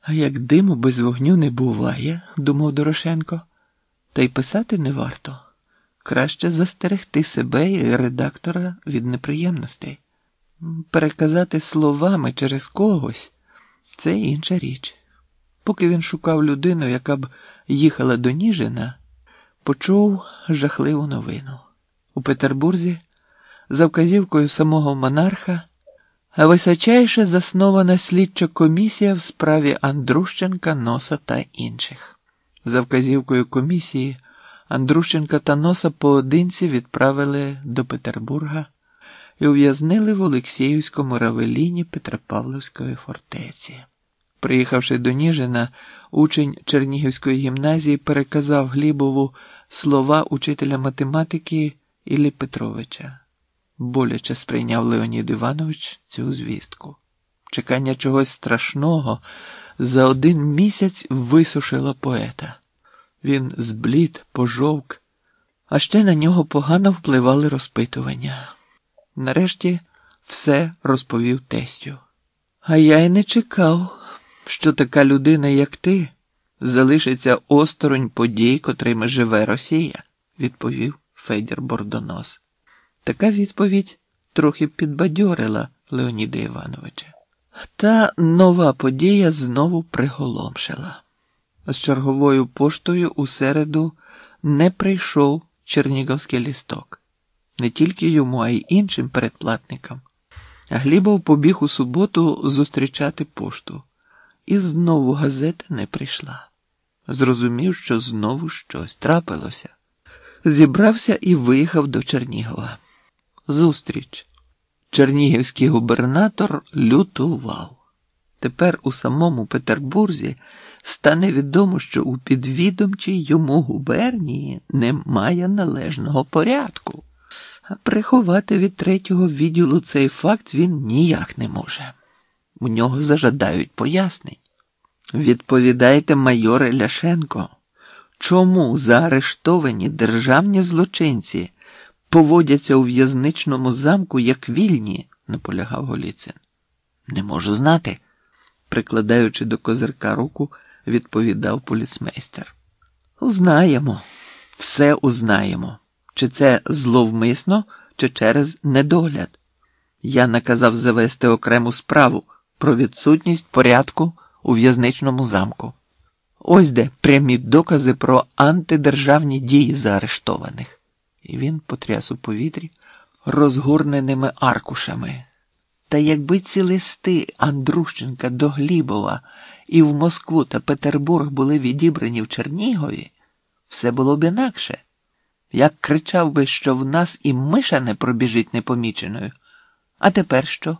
А як диму без вогню не буває, думав Дорошенко, та й писати не варто. Краще застерегти себе і редактора від неприємностей. Переказати словами через когось це інша річ. Поки він шукав людину, яка б їхала до Ніжина, почув жахливу новину. У Петербурзі, за вказівкою самого монарха, височайше заснована слідча комісія в справі Андрущенка, Носа та інших. За вказівкою комісії Андрущенка та Носа поодинці відправили до Петербурга і ув'язнили в Олексіївському равеліні Петропавловської фортеці. Приїхавши до Ніжина, учень Чернігівської гімназії переказав Глібову слова учителя математики Іллі Петровича. Боляче сприйняв Леонід Іванович цю звістку. Чекання чогось страшного за один місяць висушило поета. Він зблід, пожовк, а ще на нього погано впливали розпитування. Нарешті все розповів тестю. А я й не чекав, що така людина, як ти, залишиться осторонь подій, котрими живе Росія, відповів Федір Бордонос. Така відповідь трохи підбадьорила Леоніда Івановича. Та нова подія знову приголомшила. З черговою поштою у середу не прийшов чернігівський лісток. Не тільки йому, а й іншим передплатникам. Глібов побіг у суботу зустрічати пошту, і знову газета не прийшла. Зрозумів, що знову щось трапилося. Зібрався і виїхав до Чернігова. Зустріч. Чернігівський губернатор лютував. Тепер у самому Петербурзі стане відомо, що у підвідомчій йому губернії немає належного порядку, а приховати від третього відділу цей факт він ніяк не може. У нього зажадають пояснень. Відповідайте, майоре Ляшенко, чому заарештовані державні злочинці поводяться у в'язничному замку як вільні, наполягав Голіцин. Не можу знати, прикладаючи до козирка руку, відповідав поліцмейстер. Узнаємо, все узнаємо, чи це зловмисно, чи через недогляд. Я наказав завести окрему справу про відсутність порядку у в'язничному замку. Ось де прямі докази про антидержавні дії заарештованих. І він потряс у повітрі розгорненими аркушами. Та якби ці листи Андрущенка до Глібова і в Москву та Петербург були відібрані в Чернігові, все було б інакше. Як кричав би, що в нас і миша не пробіжить непоміченою. А тепер що?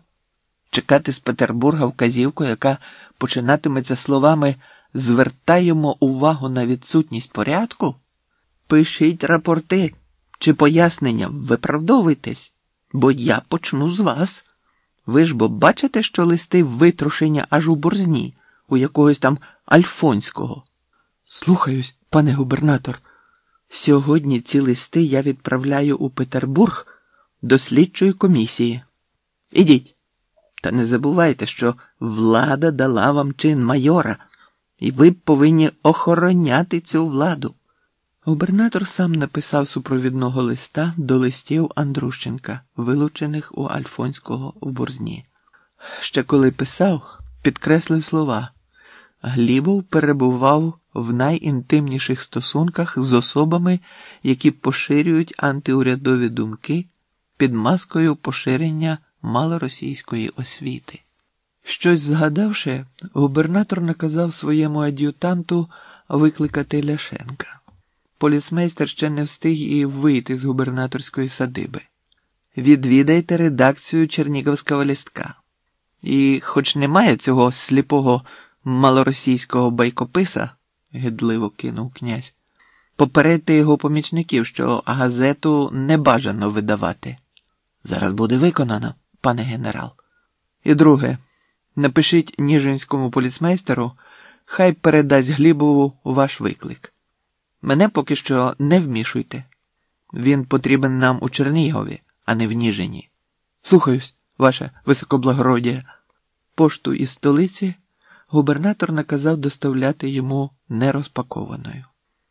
Чекати з Петербурга вказівку, яка починатиметься словами звертаємо увагу на відсутність порядку? Пишіть рапорти чи пояснення, виправдовуйтесь, бо я почну з вас. Ви ж бо бачите, що листи витрушення аж у борзні, у якогось там Альфонського. Слухаюсь, пане губернатор. Сьогодні ці листи я відправляю у Петербург до слідчої комісії. Ідіть. Та не забувайте, що влада дала вам чин майора, і ви повинні охороняти цю владу. Губернатор сам написав супровідного листа до листів Андрущенка, вилучених у Альфонського в Борзні. Ще коли писав, підкреслив слова. Глібов перебував в найінтимніших стосунках з особами, які поширюють антиурядові думки під маскою поширення малоросійської освіти. Щось згадавши, губернатор наказав своєму ад'ютанту викликати Ляшенка. Поліцмейстер ще не встиг і вийти з губернаторської садиби. Відвідайте редакцію Черніговського лістка. І, хоч немає цього сліпого малоросійського байкописа, гидливо кинув князь, попередьте його помічників, що газету не бажано видавати. Зараз буде виконано, пане генерал. І друге, напишіть Ніжинському поліцмейстеру, хай передасть Глібову ваш виклик. Мене поки що не вмішуйте. Він потрібен нам у Чернігові, а не в Ніжині. Слухаюсь, ваше високоблагородія. Пошту із столиці Губернатор наказав доставляти йому нерозпакованою.